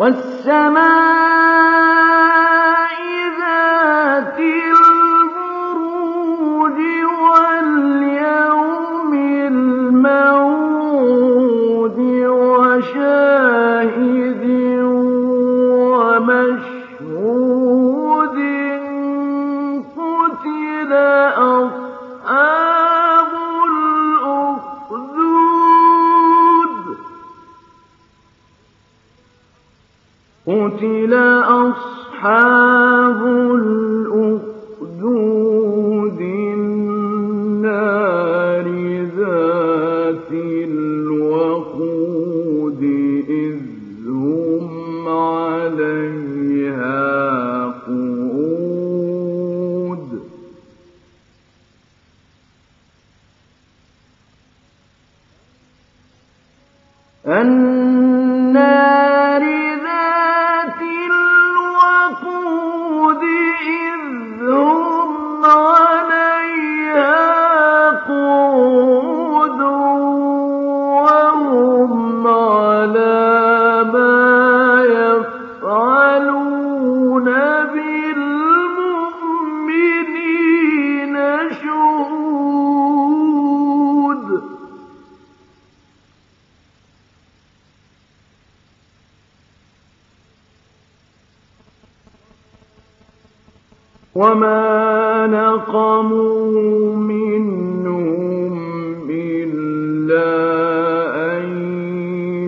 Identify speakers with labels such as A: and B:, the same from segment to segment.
A: والسماء أن وما نقموا منهم إلا أن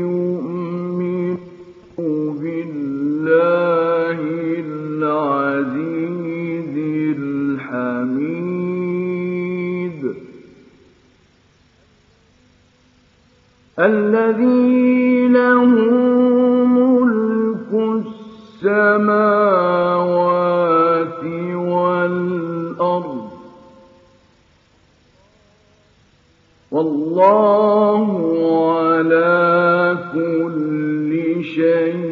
A: يؤمنوا بالله العزيز الحميد الذي له السماوات والأرض. والله على كل شيء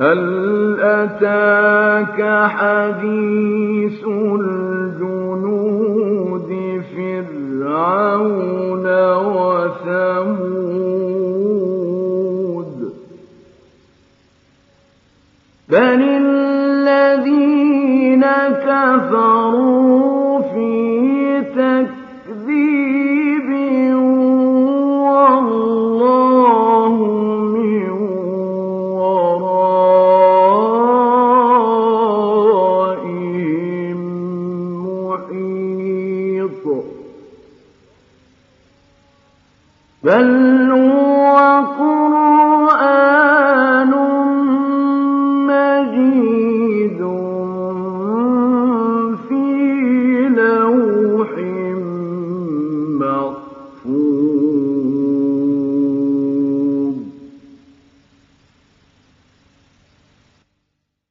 A: هل أتاك حديث الجنود فرعون وثمود؟ بل الذين كفروا في تك بل هو قرآن